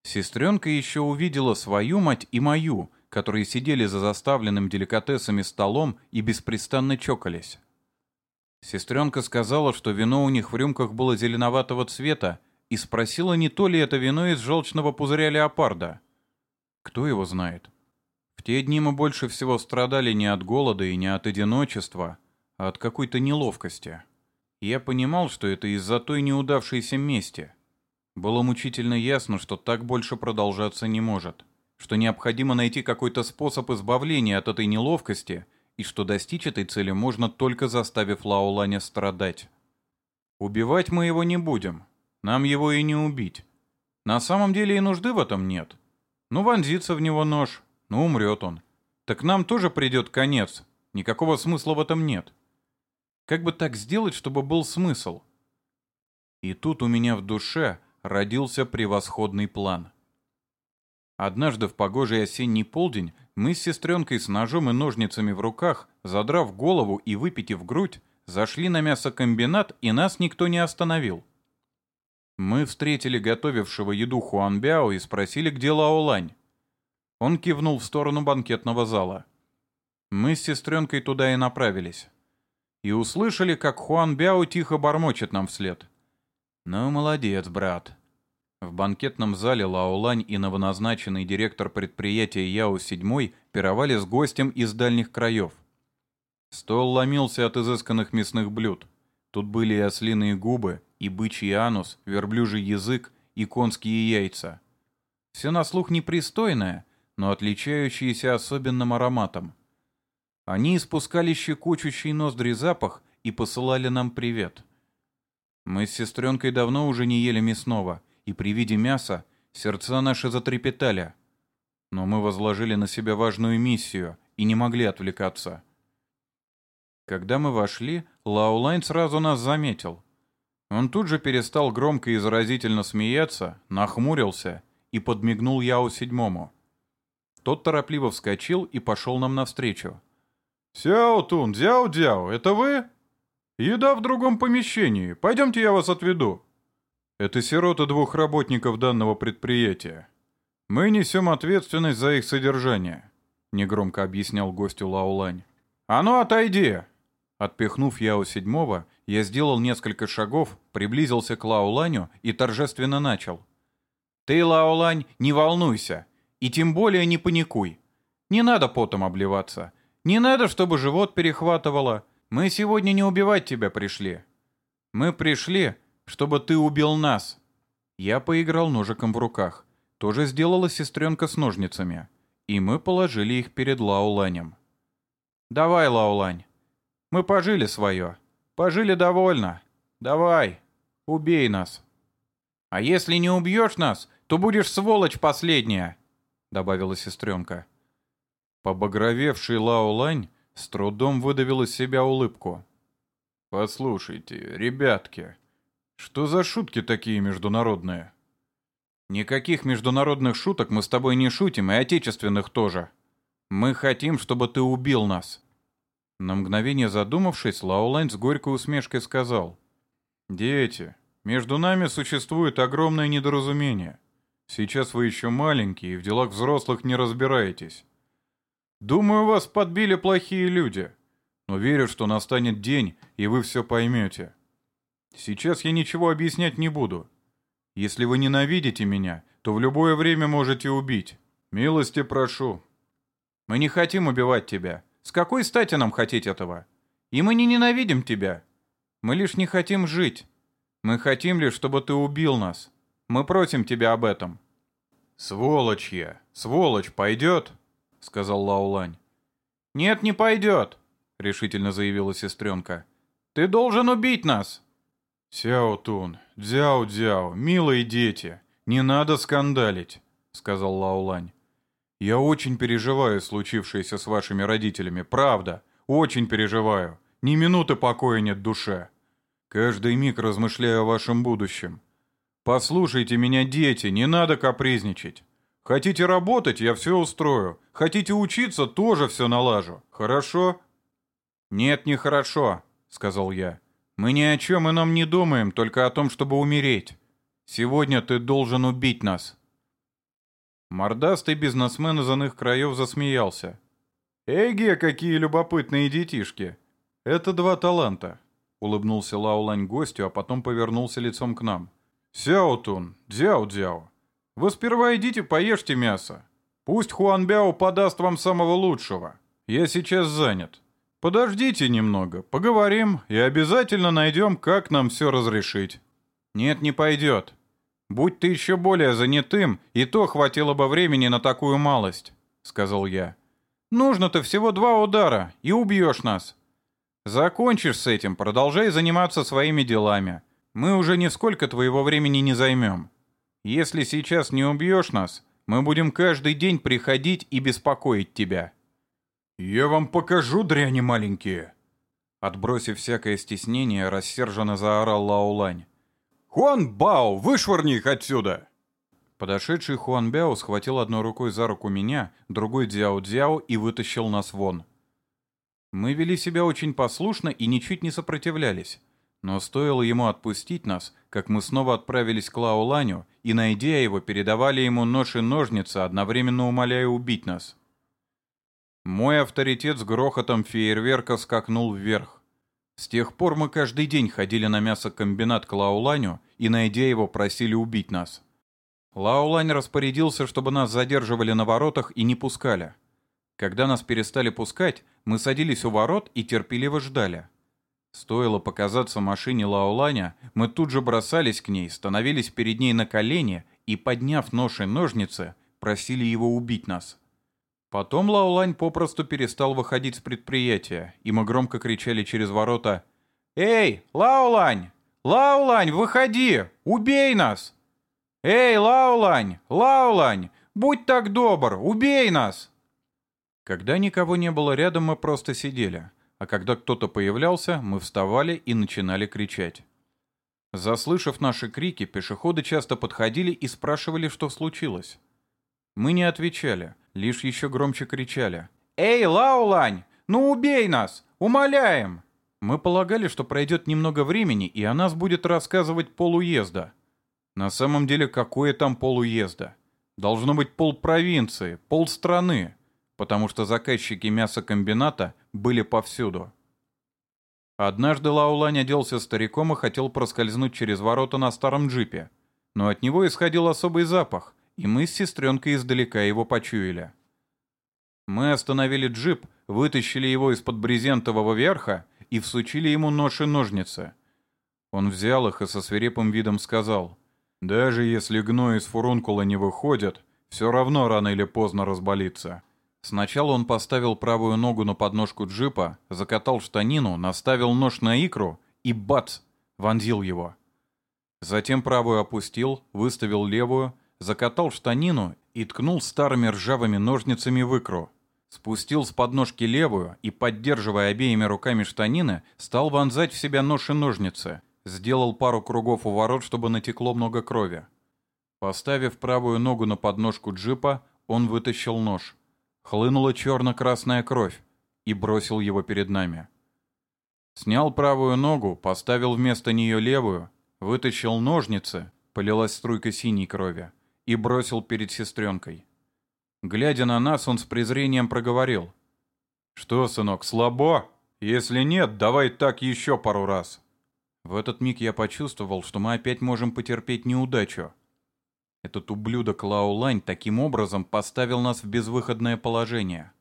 Сестренка еще увидела свою мать и мою, которые сидели за заставленным деликатесами столом и беспрестанно чокались. Сестренка сказала, что вино у них в рюмках было зеленоватого цвета, и спросила, не то ли это вино из желчного пузыря леопарда. Кто его знает? В те дни мы больше всего страдали не от голода и не от одиночества, а от какой-то неловкости. Я понимал, что это из-за той неудавшейся мести. Было мучительно ясно, что так больше продолжаться не может, что необходимо найти какой-то способ избавления от этой неловкости и что достичь этой цели можно только заставив Лаоланя страдать. Убивать мы его не будем, нам его и не убить. На самом деле и нужды в этом нет. Ну, вонзится в него нож, ну, умрет он. Так нам тоже придет конец. Никакого смысла в этом нет. Как бы так сделать, чтобы был смысл? И тут у меня в душе родился превосходный план. Однажды в погожий осенний полдень мы с сестренкой с ножом и ножницами в руках, задрав голову и выпитив грудь, зашли на мясокомбинат, и нас никто не остановил. Мы встретили готовившего еду Хуанбяо и спросили, где Лаолань. Он кивнул в сторону банкетного зала. Мы с сестренкой туда и направились. И услышали, как Хуан Бяо тихо бормочет нам вслед. «Ну, молодец, брат». В банкетном зале Лаолань и новоназначенный директор предприятия Яо-7 пировали с гостем из дальних краев. Стол ломился от изысканных мясных блюд. Тут были и ослиные губы, и бычий анус, верблюжий язык, и конские яйца. Все на слух непристойное — но отличающиеся особенным ароматом. Они испускали щекочущий ноздри запах и посылали нам привет. Мы с сестренкой давно уже не ели мясного, и при виде мяса сердца наши затрепетали. Но мы возложили на себя важную миссию и не могли отвлекаться. Когда мы вошли, Лаулайн сразу нас заметил. Он тут же перестал громко и заразительно смеяться, нахмурился и подмигнул Яо седьмому. Тот торопливо вскочил и пошел нам навстречу. «Сяо Тун, Дзяо Дзяо, это вы? Еда в другом помещении. Пойдемте я вас отведу». Это сироты двух работников данного предприятия. Мы несем ответственность за их содержание, негромко объяснял гостю Лаулань. «А ну отойди!» Отпихнув Яо седьмого, я сделал несколько шагов, приблизился к Лауланю и торжественно начал. «Ты, Лаулань, не волнуйся. И тем более не паникуй. Не надо потом обливаться. Не надо, чтобы живот перехватывало. Мы сегодня не убивать тебя пришли. Мы пришли, чтобы ты убил нас. Я поиграл ножиком в руках. Тоже сделала сестренка с ножницами. И мы положили их перед Лауланем. Давай, Лаулань. Мы пожили свое. Пожили довольно. Давай, убей нас. А если не убьешь нас, то будешь сволочь последняя добавила сестренка. Побагровевший Лао Лань с трудом выдавил из себя улыбку. «Послушайте, ребятки, что за шутки такие международные?» «Никаких международных шуток мы с тобой не шутим, и отечественных тоже. Мы хотим, чтобы ты убил нас». На мгновение задумавшись, Лаолань с горькой усмешкой сказал. «Дети, между нами существует огромное недоразумение. Сейчас вы еще маленькие и в делах взрослых не разбираетесь. Думаю, вас подбили плохие люди, но верю, что настанет день, и вы все поймете. Сейчас я ничего объяснять не буду. Если вы ненавидите меня, то в любое время можете убить. Милости прошу. Мы не хотим убивать тебя. С какой стати нам хотеть этого? И мы не ненавидим тебя. Мы лишь не хотим жить. Мы хотим лишь, чтобы ты убил нас. Мы просим тебя об этом». «Сволочь я! Сволочь, пойдет?» — сказал Лаулань. «Нет, не пойдет», — решительно заявила сестренка. «Ты должен убить нас!» «Сяо Тун, Дзяо-Дзяо, милые дети, не надо скандалить», — сказал Лаулань. Я очень переживаю случившееся с вашими родителями, правда, очень переживаю. Ни минуты покоя нет душе. Каждый миг размышляю о вашем будущем. Послушайте меня, дети, не надо капризничать. Хотите работать, я все устрою. Хотите учиться, тоже все налажу. Хорошо? Нет, не хорошо, сказал я. Мы ни о чем ином не думаем, только о том, чтобы умереть. Сегодня ты должен убить нас. Мордастый бизнесмен из иных краев засмеялся. «Эге, какие любопытные детишки! Это два таланта!» Улыбнулся Лаулань гостю, а потом повернулся лицом к нам. «Сяотун, Дзяо-Дзяо, вы сперва идите поешьте мясо. Пусть Хуан Бяо подаст вам самого лучшего. Я сейчас занят. Подождите немного, поговорим и обязательно найдем, как нам все разрешить». «Нет, не пойдет. Будь ты еще более занятым, и то хватило бы времени на такую малость», — сказал я. «Нужно-то всего два удара, и убьешь нас. Закончишь с этим, продолжай заниматься своими делами. Мы уже нисколько твоего времени не займем. Если сейчас не убьешь нас, мы будем каждый день приходить и беспокоить тебя». «Я вам покажу, дряни маленькие!» Отбросив всякое стеснение, рассерженно заорал Лаулань. «Хуан Бао, вышвырни их отсюда!» Подошедший Хуан Бяо схватил одной рукой за руку меня, другой Дзяо Дзяо и вытащил нас вон. Мы вели себя очень послушно и ничуть не сопротивлялись. Но стоило ему отпустить нас, как мы снова отправились к Лао Ланю и, найдя его, передавали ему нож и ножницы, одновременно умоляя убить нас. Мой авторитет с грохотом фейерверка скакнул вверх. С тех пор мы каждый день ходили на мясокомбинат к Лауланю и, найдя его, просили убить нас. Лаулань распорядился, чтобы нас задерживали на воротах и не пускали. Когда нас перестали пускать, мы садились у ворот и терпеливо ждали. Стоило показаться машине Лауланя, мы тут же бросались к ней, становились перед ней на колени и, подняв нож и ножницы, просили его убить нас. Потом Лаулань попросту перестал выходить с предприятия, и мы громко кричали через ворота «Эй, Лаулань! Лаулань, выходи! Убей нас! Эй, Лаулань! Лаулань! Будь так добр, убей нас!» Когда никого не было рядом, мы просто сидели, а когда кто-то появлялся, мы вставали и начинали кричать. Заслышав наши крики, пешеходы часто подходили и спрашивали, что случилось. Мы не отвечали — лишь еще громче кричали. «Эй, Лаулань, ну убей нас! Умоляем!» Мы полагали, что пройдет немного времени, и о нас будет рассказывать полуезда. На самом деле, какое там полуезда? Должно быть пол провинции, пол страны, потому что заказчики мясокомбината были повсюду. Однажды Лаулань оделся стариком и хотел проскользнуть через ворота на старом джипе, но от него исходил особый запах — и мы с сестренкой издалека его почуяли. Мы остановили джип, вытащили его из-под брезентового верха и всучили ему нож и ножницы. Он взял их и со свирепым видом сказал, «Даже если гной из фурункула не выходит, все равно рано или поздно разболится». Сначала он поставил правую ногу на подножку джипа, закатал штанину, наставил нож на икру и бац! вонзил его. Затем правую опустил, выставил левую, закатал штанину и ткнул старыми ржавыми ножницами в икру. Спустил с подножки левую и, поддерживая обеими руками штанины, стал вонзать в себя нож и ножницы. Сделал пару кругов у ворот, чтобы натекло много крови. Поставив правую ногу на подножку джипа, он вытащил нож. Хлынула черно-красная кровь и бросил его перед нами. Снял правую ногу, поставил вместо нее левую, вытащил ножницы, полилась струйка синей крови и бросил перед сестренкой. Глядя на нас, он с презрением проговорил. «Что, сынок, слабо? Если нет, давай так еще пару раз». В этот миг я почувствовал, что мы опять можем потерпеть неудачу. Этот ублюдок Лаулань таким образом поставил нас в безвыходное положение.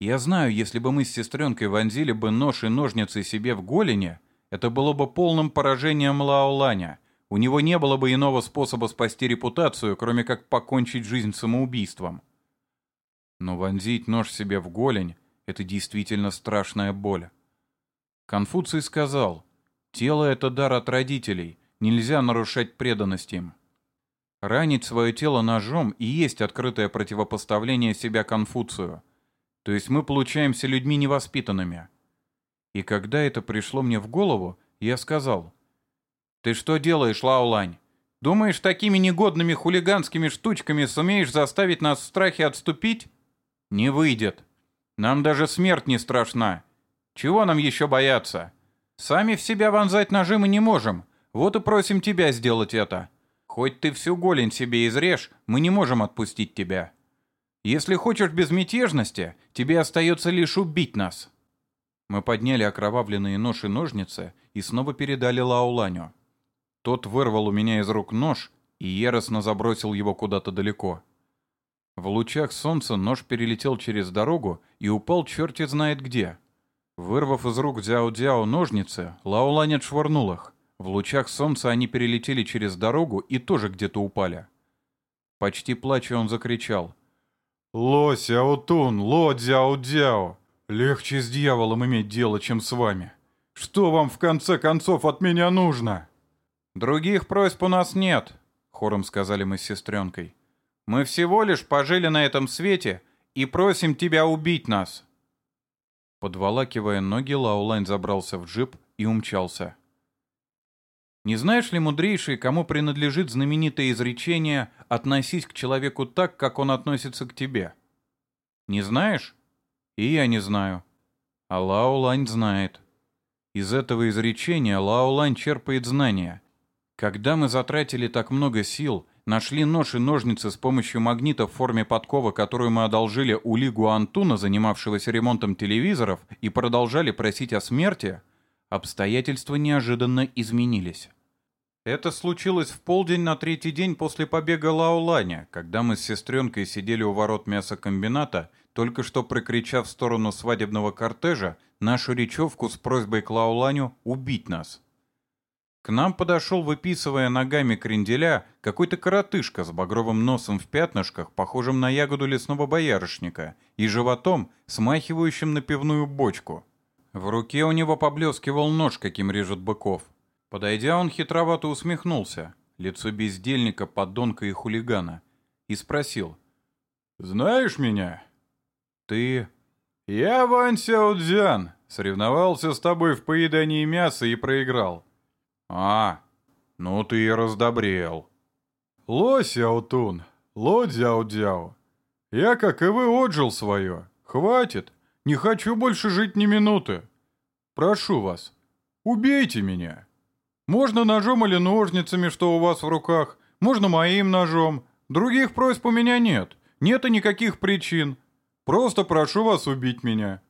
Я знаю, если бы мы с сестренкой вонзили бы нож и ножницы себе в голени, это было бы полным поражением Лаоланя — у него не было бы иного способа спасти репутацию, кроме как покончить жизнь самоубийством. Но вонзить нож себе в голень — это действительно страшная боль. Конфуций сказал, «Тело — это дар от родителей, нельзя нарушать преданность им». Ранить свое тело ножом и есть открытое противопоставление себя Конфуцию. То есть мы получаемся людьми невоспитанными. И когда это пришло мне в голову, я сказал, «Ты что делаешь, Лаулань? Думаешь, такими негодными хулиганскими штучками сумеешь заставить нас в страхе отступить? Не выйдет. Нам даже смерть не страшна. Чего нам еще бояться? Сами в себя вонзать ножи мы не можем, вот и просим тебя сделать это. Хоть ты всю голень себе изрежь, мы не можем отпустить тебя. Если хочешь безмятежности, тебе остается лишь убить нас». Мы подняли окровавленные нож и ножницы и снова передали Лауланю. Тот вырвал у меня из рук нож и яростно забросил его куда-то далеко. В лучах солнца нож перелетел через дорогу и упал черти знает где. Вырвав из рук Дзяо-Дзяо ножницы, Лаулань отшвырнул их. В лучах солнца они перелетели через дорогу и тоже где-то упали. Почти плача он закричал. «Ло Сяотун, Ло Дзяо-Дзяо! Легче с дьяволом иметь дело, чем с вами. Что вам в конце концов от меня нужно?» «Других просьб у нас нет», — хором сказали мы с сестренкой. «Мы всего лишь пожили на этом свете и просим тебя убить нас». Подволакивая ноги, Лаулайн забрался в джип и умчался. Не знаешь ли, мудрейший, кому принадлежит знаменитое изречение «относись к человеку так, как он относится к тебе»? Не знаешь? И я не знаю. А Лаолань знает. Из этого изречения Лаолань черпает знания — когда мы затратили так много сил, нашли нож и ножницы с помощью магнита в форме подкова, которую мы одолжили у Лигу Антуна, занимавшегося ремонтом телевизоров, и продолжали просить о смерти, обстоятельства неожиданно изменились. Это случилось в полдень на третий день после побега Лаоланя, когда мы с сестренкой сидели у ворот мясокомбината, только что прокричав в сторону свадебного кортежа нашу речевку с просьбой к Лаоланю убить нас. К нам подошел, выписывая ногами кренделя, какой-то коротышка с багровым носом в пятнышках, похожим на ягоду лесного боярышника, и животом, смахивающим на пивную бочку. В руке у него поблескивал нож, каким режут быков. Подойдя, он хитровато усмехнулся, лицо бездельника, подонка и хулигана, и спросил. «Знаешь меня?» «Ты...» «Я Вань Сяодзян, соревновался с тобой в поедании мяса и проиграл. «А, ну ты и раздобрел». «Ло, Сяутун, ло, Дзяо-Дзяо, я, как и вы, отжил свое. Хватит, не хочу больше жить ни минуты. Прошу вас, убейте меня. Можно ножом или ножницами, что у вас в руках, можно моим ножом. Других просьб у меня нет, нет и никаких причин. Просто прошу вас убить меня».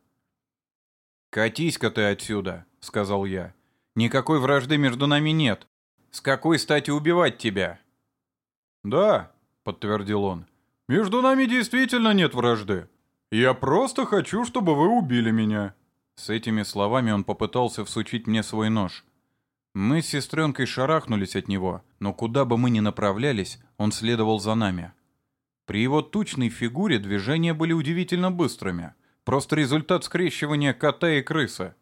«Катись-ка ты отсюда», — сказал я. Никакой вражды между нами нет. С какой стати убивать тебя?» «Да», — подтвердил он, — «между нами действительно нет вражды. Я просто хочу, чтобы вы убили меня». С этими словами он попытался всучить мне свой нож. Мы с сестренкой шарахнулись от него, но куда бы мы ни направлялись, он следовал за нами. При его тучной фигуре движения были удивительно быстрыми. Просто результат скрещивания кота и крысы.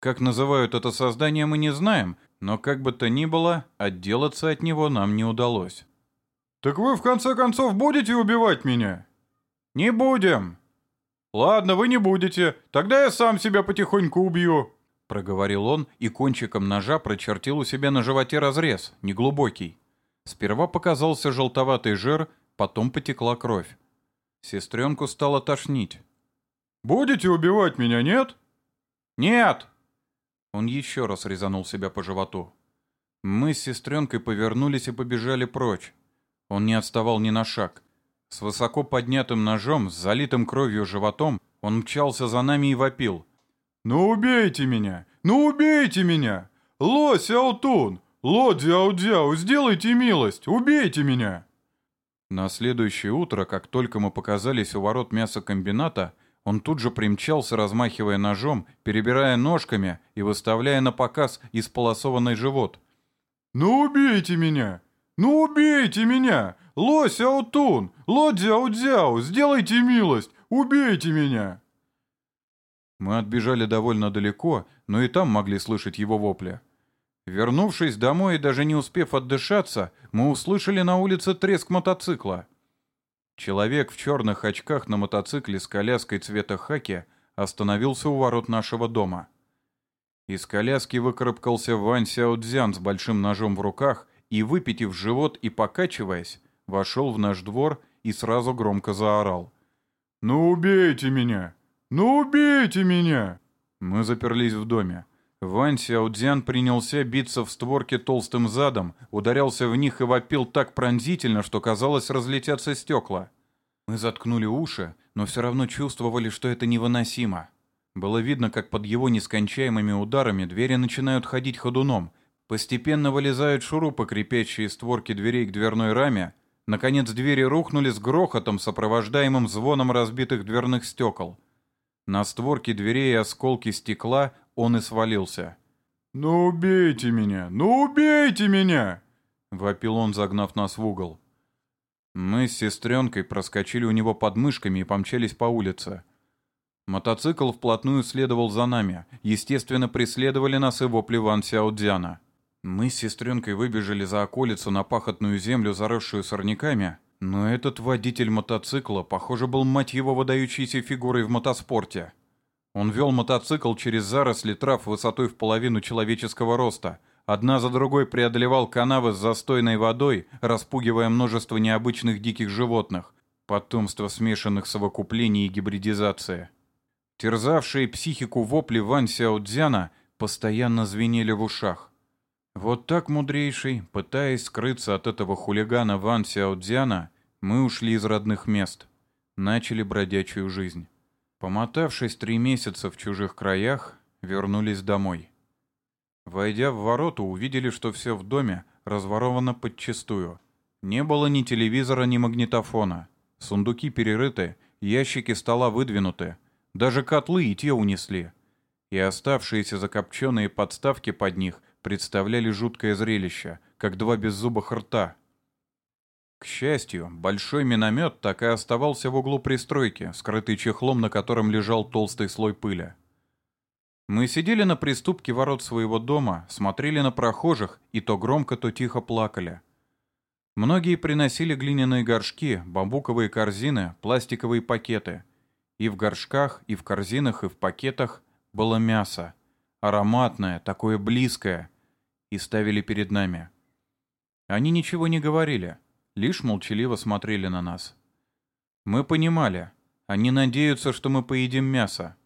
Как называют это создание, мы не знаем, но как бы то ни было, отделаться от него нам не удалось. «Так вы в конце концов будете убивать меня?» «Не будем!» «Ладно, вы не будете, тогда я сам себя потихоньку убью», — проговорил он и кончиком ножа прочертил у себя на животе разрез, неглубокий. Сперва показался желтоватый жир, потом потекла кровь. Сестренку стало тошнить. «Будете убивать меня, нет?» «Нет!» Он еще раз резанул себя по животу. Мы с сестренкой повернулись и побежали прочь. Он не отставал ни на шаг. С высоко поднятым ножом, с залитым кровью животом, он мчался за нами и вопил. «Ну убейте меня! Ну убейте меня! Ло Сяотун! Ло Дзяо-Дзяо, сделайте милость! Убейте меня!» На следующее утро, как только мы показались у ворот мясокомбината, он тут же примчался, размахивая ножом, перебирая ножками и выставляя на показ исполосованный живот. «Ну убейте меня! Ну убейте меня! Ло Сяотун! Ло Дзяо-Дзяо! Сделайте милость! Убейте меня!» Мы отбежали довольно далеко, но и там могли слышать его вопли. Вернувшись домой и даже не успев отдышаться, мы услышали на улице треск мотоцикла. Человек в черных очках на мотоцикле с коляской цвета хаки остановился у ворот нашего дома. Из коляски выкарабкался Вань Сяодзян с большим ножом в руках и, выпитив живот и покачиваясь, вошел в наш двор и сразу громко заорал. «Ну убейте меня! Ну убейте меня!» Мы заперлись в доме. Вань Сяодзян принялся биться в створке толстым задом, ударялся в них и вопил так пронзительно, что казалось разлетятся стекла. Мы заткнули уши, но все равно чувствовали, что это невыносимо. Было видно, как под его нескончаемыми ударами двери начинают ходить ходуном, постепенно вылезают шурупы, крепящие створки дверей к дверной раме, наконец двери рухнули с грохотом, сопровождаемым звоном разбитых дверных стекол. На створке дверей осколки стекла он и свалился. «Ну убейте меня! Ну убейте меня!» — вопил он, загнав нас в угол. Мы с сестренкой проскочили у него под мышками и помчались по улице. Мотоцикл вплотную следовал за нами. Естественно, преследовали нас и вопли Ван Сяодзяна. Мы с сестренкой выбежали за околицу на пахотную землю, заросшую сорняками, но этот водитель мотоцикла, похоже, был мать его выдающейся фигурой в мотоспорте. Он вел мотоцикл через заросли трав высотой в половину человеческого роста, Одна за другой преодолевал канавы с застойной водой, распугивая множество необычных диких животных, потомство смешанных совокуплений и гибридизации. Терзавшие психику вопли Ван Сяодзяна постоянно звенели в ушах. Вот так, мудрейший, пытаясь скрыться от этого хулигана Ван Сяодзяна, мы ушли из родных мест, начали бродячую жизнь. Помотавшись три месяца в чужих краях, вернулись домой. Войдя в ворота, увидели, что все в доме разворовано подчистую. Не было ни телевизора, ни магнитофона. Сундуки перерыты, ящики стола выдвинуты. Даже котлы и те унесли. И оставшиеся закопченные подставки под них представляли жуткое зрелище, как два беззубых рта. К счастью, большой миномет так и оставался в углу пристройки, скрытый чехлом, на котором лежал толстый слой пыли. Мы сидели на приступке ворот своего дома, смотрели на прохожих и то громко, то тихо плакали. Многие приносили глиняные горшки, бамбуковые корзины, пластиковые пакеты. И в горшках, и в корзинах, и в пакетах было мясо. Ароматное, такое близкое. И ставили перед нами. Они ничего не говорили, лишь молчаливо смотрели на нас. Мы понимали, они надеются, что мы поедим мясо.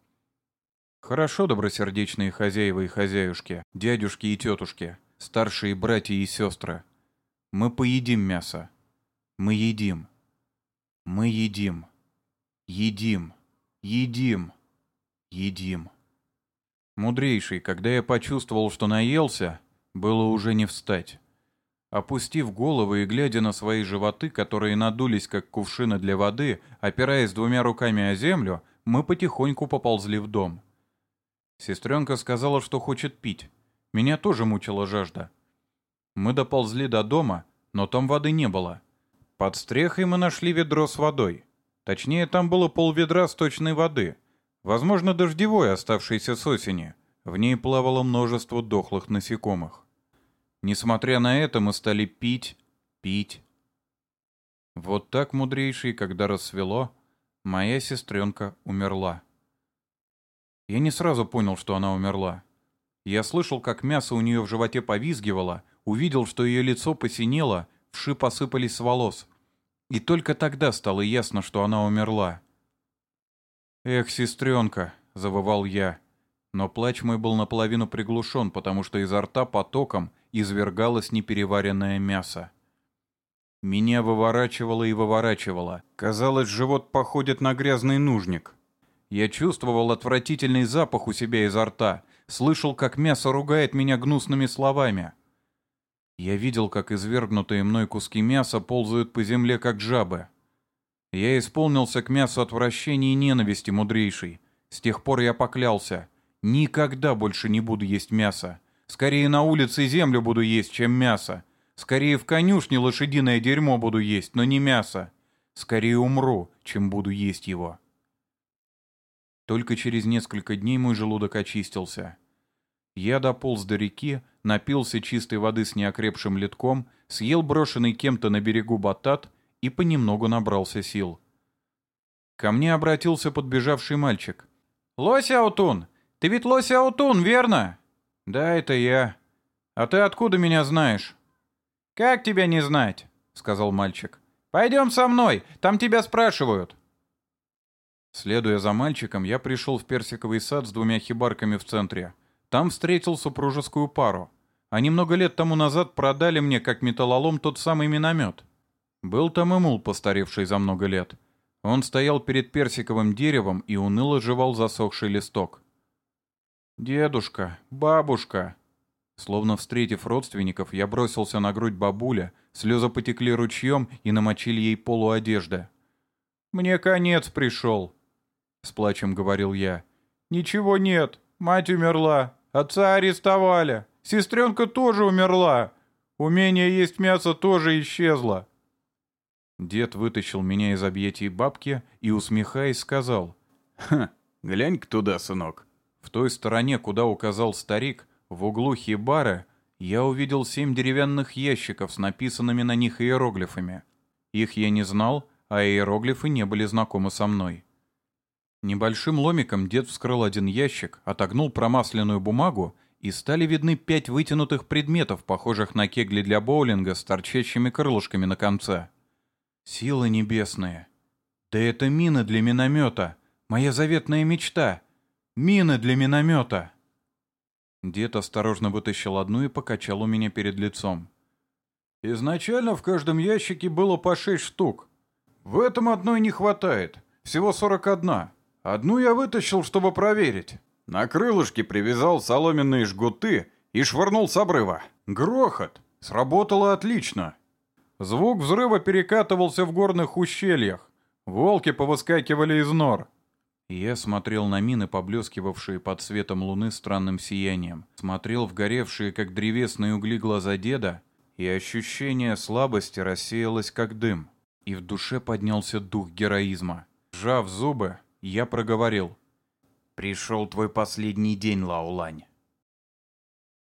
Хорошо, добросердечные хозяева и хозяюшки, дядюшки и тетушки, старшие братья и сестры. Мы поедим мясо. Мы едим. Мы едим. Едим. Едим. Едим. Мудрейший, когда я почувствовал, что наелся, было уже не встать. Опустив головы и глядя на свои животы, которые надулись, как кувшины для воды, опираясь двумя руками о землю, мы потихоньку поползли в дом. Сестренка сказала, что хочет пить. Меня тоже мучила жажда. Мы доползли до дома, но там воды не было. Под стрехой мы нашли ведро с водой. Точнее, там было полведра сточной воды. Возможно, дождевой, оставшейся с осени. В ней плавало множество дохлых насекомых. Несмотря на это, мы стали пить, пить. Вот так, мудрейший, когда рассвело, моя сестренка умерла. Я не сразу понял, что она умерла. Я слышал, как мясо у нее в животе повизгивало, увидел, что ее лицо посинело, вши посыпались с волос. И только тогда стало ясно, что она умерла. «Эх, сестренка!» — завывал я. Но плач мой был наполовину приглушен, потому что изо рта потоком извергалось непереваренное мясо. Меня выворачивало и выворачивало. Казалось, живот походит на грязный нужник. Я чувствовал отвратительный запах у себя изо рта, слышал, как мясо ругает меня гнусными словами. Я видел, как извергнутые мной куски мяса ползают по земле, как жабы. Я исполнился к мясу отвращения и ненависти мудрейшей. С тех пор я поклялся. Никогда больше не буду есть мясо. Скорее на улице землю буду есть, чем мясо. Скорее в конюшне лошадиное дерьмо буду есть, но не мясо. Скорее умру, чем буду есть его. Только через несколько дней мой желудок очистился. Я дополз до реки, напился чистой воды с неокрепшим литком, съел брошенный кем-то на берегу батат и понемногу набрался сил. Ко мне обратился подбежавший мальчик. «Лось Аутун! Ты ведь Лось Аутун, верно?» «Да, это я. А ты откуда меня знаешь?» «Как тебя не знать?» — сказал мальчик. «Пойдем со мной, там тебя спрашивают». Следуя за мальчиком, я пришел в персиковый сад с двумя хибарками в центре. Там встретил супружескую пару. Они много лет тому назад продали мне, как металлолом, тот самый миномет. Был там и мул, постаревший за много лет. Он стоял перед персиковым деревом и уныло жевал засохший листок. «Дедушка, бабушка!» Словно встретив родственников, я бросился на грудь бабуля, слезы потекли ручьем и намочили ей полуодежды. «Мне конец пришел!» С плачем говорил я. «Ничего нет, мать умерла, отца арестовали, сестренка тоже умерла, умение есть мясо тоже исчезло, Дед вытащил меня из объятий бабки и, усмехаясь, сказал. «Ха, глянь-ка туда, сынок». В той стороне, куда указал старик, в углу хибары, я увидел семь деревянных ящиков с написанными на них иероглифами. Их я не знал, а иероглифы не были знакомы со мной. Небольшим ломиком дед вскрыл один ящик, отогнул промасленную бумагу, и стали видны пять вытянутых предметов, похожих на кегли для боулинга с торчащими крылышками на конце. Силы небесные. Да это мина для миномета. Моя заветная мечта. Мина для миномета. Дед осторожно вытащил одну и покачал у меня перед лицом. Изначально в каждом ящике было по шесть штук. В этом одной не хватает. Всего сорок одна. Одну я вытащил, чтобы проверить. На крылышке привязал соломенные жгуты и швырнул с обрыва. Грохот. Сработало отлично. Звук взрыва перекатывался в горных ущельях. Волки повыскакивали из нор. Я смотрел на мины, поблескивавшие под светом луны странным сиянием. Смотрел в горевшие, как древесные угли, глаза деда, и ощущение слабости рассеялось, как дым. И в душе поднялся дух героизма. Сжав зубы, я проговорил. «Пришел твой последний день, Лаулань».